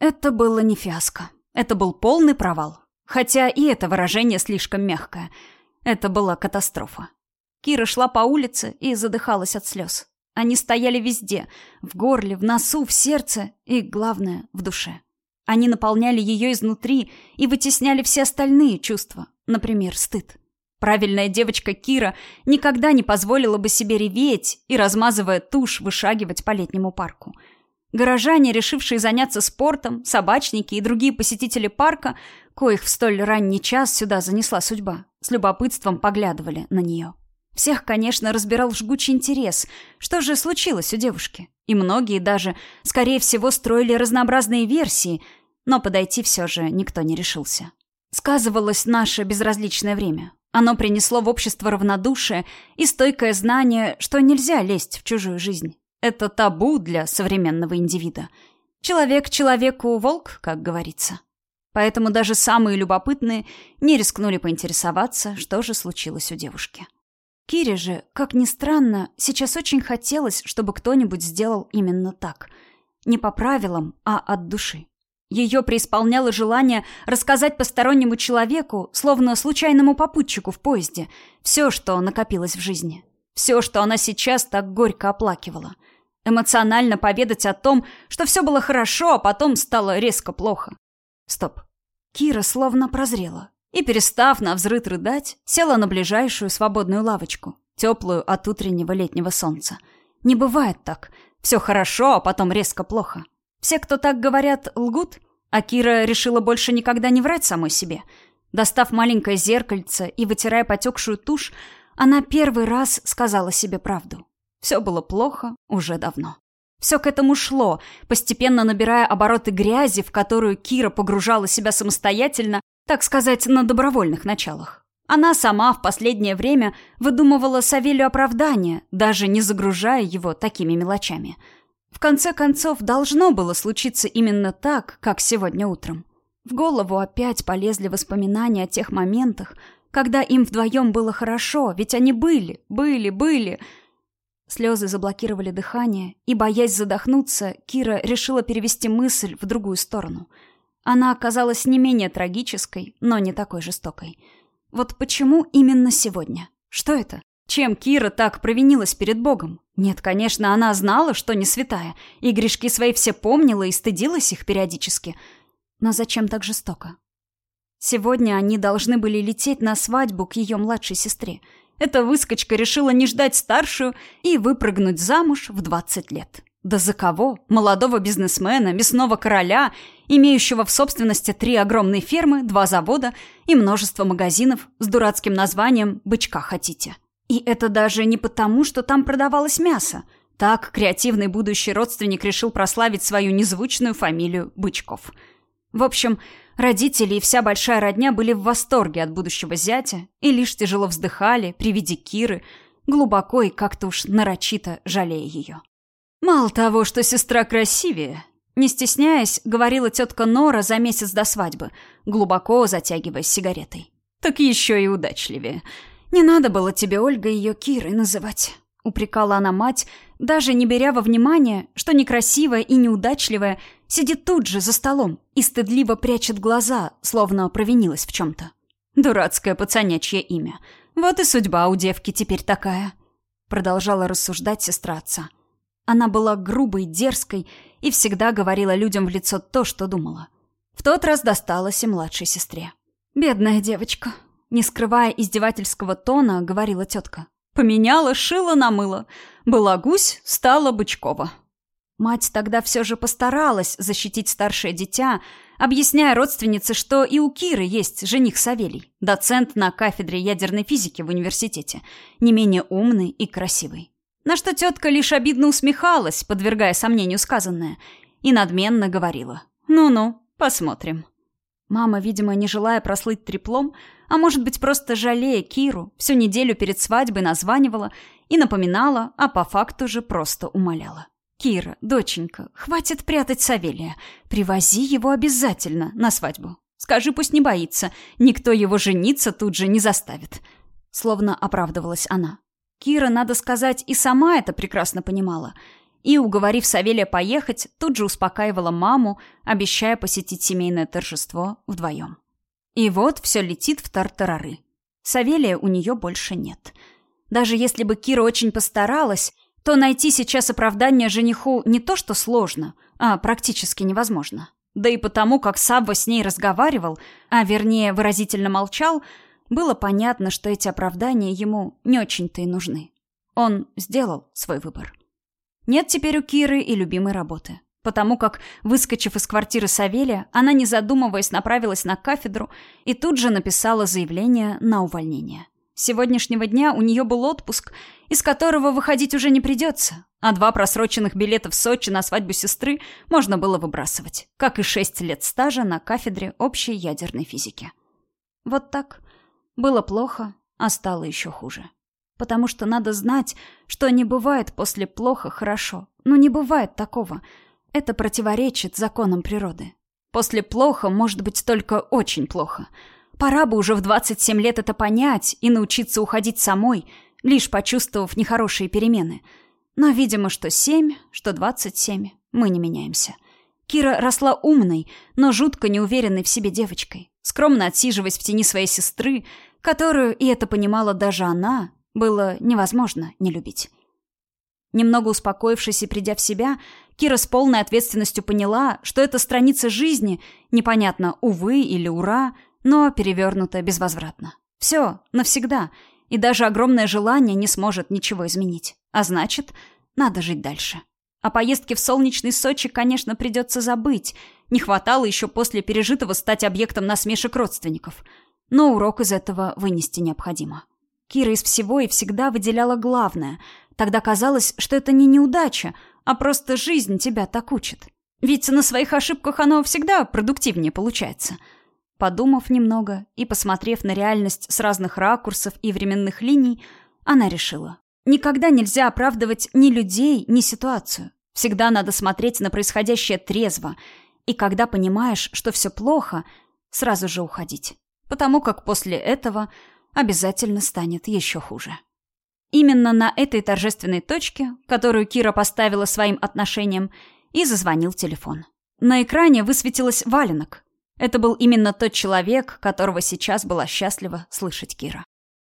Это было не фиаско. Это был полный провал. Хотя и это выражение слишком мягкое. Это была катастрофа. Кира шла по улице и задыхалась от слез. Они стояли везде — в горле, в носу, в сердце и, главное, в душе. Они наполняли ее изнутри и вытесняли все остальные чувства, например, стыд. Правильная девочка Кира никогда не позволила бы себе реветь и, размазывая тушь, вышагивать по летнему парку. Горожане, решившие заняться спортом, собачники и другие посетители парка, коих в столь ранний час сюда занесла судьба, с любопытством поглядывали на нее. Всех, конечно, разбирал жгучий интерес. Что же случилось у девушки? И многие даже, скорее всего, строили разнообразные версии, но подойти все же никто не решился. Сказывалось наше безразличное время. Оно принесло в общество равнодушие и стойкое знание, что нельзя лезть в чужую жизнь. Это табу для современного индивида. Человек человеку волк, как говорится. Поэтому даже самые любопытные не рискнули поинтересоваться, что же случилось у девушки. Кире же, как ни странно, сейчас очень хотелось, чтобы кто-нибудь сделал именно так. Не по правилам, а от души. Ее преисполняло желание рассказать постороннему человеку, словно случайному попутчику в поезде, все, что накопилось в жизни. Все, что она сейчас так горько оплакивала. Эмоционально поведать о том, что все было хорошо, а потом стало резко плохо. Стоп. Кира словно прозрела. И, перестав на взрыд рыдать, села на ближайшую свободную лавочку, теплую от утреннего летнего солнца. Не бывает так. Все хорошо, а потом резко плохо. Все, кто так говорят, лгут, а Кира решила больше никогда не врать самой себе. Достав маленькое зеркальце и вытирая потекшую тушь, она первый раз сказала себе правду. Все было плохо уже давно. Все к этому шло, постепенно набирая обороты грязи, в которую Кира погружала себя самостоятельно, так сказать, на добровольных началах. Она сама в последнее время выдумывала Савелью оправдания, даже не загружая его такими мелочами – в конце концов, должно было случиться именно так, как сегодня утром. В голову опять полезли воспоминания о тех моментах, когда им вдвоем было хорошо, ведь они были, были, были. Слезы заблокировали дыхание, и, боясь задохнуться, Кира решила перевести мысль в другую сторону. Она оказалась не менее трагической, но не такой жестокой. Вот почему именно сегодня? Что это? Чем Кира так провинилась перед Богом? Нет, конечно, она знала, что не святая, и грешки свои все помнила и стыдилась их периодически. Но зачем так жестоко? Сегодня они должны были лететь на свадьбу к ее младшей сестре. Эта выскочка решила не ждать старшую и выпрыгнуть замуж в 20 лет. Да за кого? Молодого бизнесмена, мясного короля, имеющего в собственности три огромные фермы, два завода и множество магазинов с дурацким названием «Бычка хотите». И это даже не потому, что там продавалось мясо. Так креативный будущий родственник решил прославить свою незвучную фамилию Бычков. В общем, родители и вся большая родня были в восторге от будущего зятя и лишь тяжело вздыхали при виде Киры, глубоко и как-то уж нарочито жалея ее. «Мало того, что сестра красивее», не стесняясь, говорила тетка Нора за месяц до свадьбы, глубоко затягиваясь сигаретой. «Так еще и удачливее. «Не надо было тебе, Ольга, ее Кирой называть», — упрекала она мать, даже не беря во внимание, что некрасивая и неудачливая сидит тут же за столом и стыдливо прячет глаза, словно провинилась в чем-то. «Дурацкое пацанячье имя. Вот и судьба у девки теперь такая», — продолжала рассуждать сестра отца. Она была грубой, дерзкой и всегда говорила людям в лицо то, что думала. В тот раз досталось и младшей сестре. «Бедная девочка», не скрывая издевательского тона, говорила тетка. Поменяла, шила на мыло. Была гусь, стала Бычкова. Мать тогда все же постаралась защитить старшее дитя, объясняя родственнице, что и у Киры есть жених Савелий, доцент на кафедре ядерной физики в университете, не менее умный и красивый. На что тетка лишь обидно усмехалась, подвергая сомнению сказанное, и надменно говорила «Ну-ну, посмотрим». Мама, видимо, не желая прослыть треплом, а может быть, просто жалея Киру, всю неделю перед свадьбой названивала и напоминала, а по факту же просто умоляла. «Кира, доченька, хватит прятать Савелия. Привози его обязательно на свадьбу. Скажи, пусть не боится. Никто его жениться тут же не заставит». Словно оправдывалась она. Кира, надо сказать, и сама это прекрасно понимала. и, уговорив Савелия поехать, тут же успокаивала маму, обещая посетить семейное торжество вдвоем. И вот все летит в тартарары. Савелия у нее больше нет. Даже если бы Кира очень постаралась, то найти сейчас оправдание жениху не то что сложно, а практически невозможно. Да и потому, как Сабва с ней разговаривал, а вернее выразительно молчал, было понятно, что эти оправдания ему не очень-то и нужны. Он сделал свой выбор. Нет теперь у Киры и любимой работы. Потому как, выскочив из квартиры Савелия, она, не задумываясь, направилась на кафедру и тут же написала заявление на увольнение. Сегодняшнего дня у нее был отпуск, из которого выходить уже не придется, а два просроченных билета в Сочи на свадьбу сестры можно было выбрасывать, как и шесть лет стажа на кафедре общей ядерной физики. Вот так. Было плохо, а стало еще хуже. Потому что надо знать, что не бывает после плохо хорошо. Ну не бывает такого. Это противоречит законам природы. После плохо может быть только очень плохо. Пора бы уже в 27 лет это понять и научиться уходить самой, лишь почувствовав нехорошие перемены. Но, видимо, что 7, что 27, мы не меняемся. Кира росла умной, но жутко неуверенной в себе девочкой, скромно отсиживаясь в тени своей сестры, которую, и это понимала даже она, было невозможно не любить. Немного успокоившись и придя в себя, Кира с полной ответственностью поняла, что эта страница жизни, непонятно, увы или ура, но перевернута безвозвратно. Все, навсегда, и даже огромное желание не сможет ничего изменить. А значит, надо жить дальше. О поездке в солнечный Сочи, конечно, придется забыть. Не хватало еще после пережитого стать объектом насмешек родственников. Но урок из этого вынести необходимо. Кира из всего и всегда выделяла главное. Тогда казалось, что это не неудача, а просто жизнь тебя так учит. Ведь на своих ошибках оно всегда продуктивнее получается. Подумав немного и посмотрев на реальность с разных ракурсов и временных линий, она решила. Никогда нельзя оправдывать ни людей, ни ситуацию. Всегда надо смотреть на происходящее трезво. И когда понимаешь, что все плохо, сразу же уходить. Потому как после этого обязательно станет еще хуже. Именно на этой торжественной точке, которую Кира поставила своим отношениям, и зазвонил телефон. На экране высветилось валенок. Это был именно тот человек, которого сейчас была счастлива слышать Кира.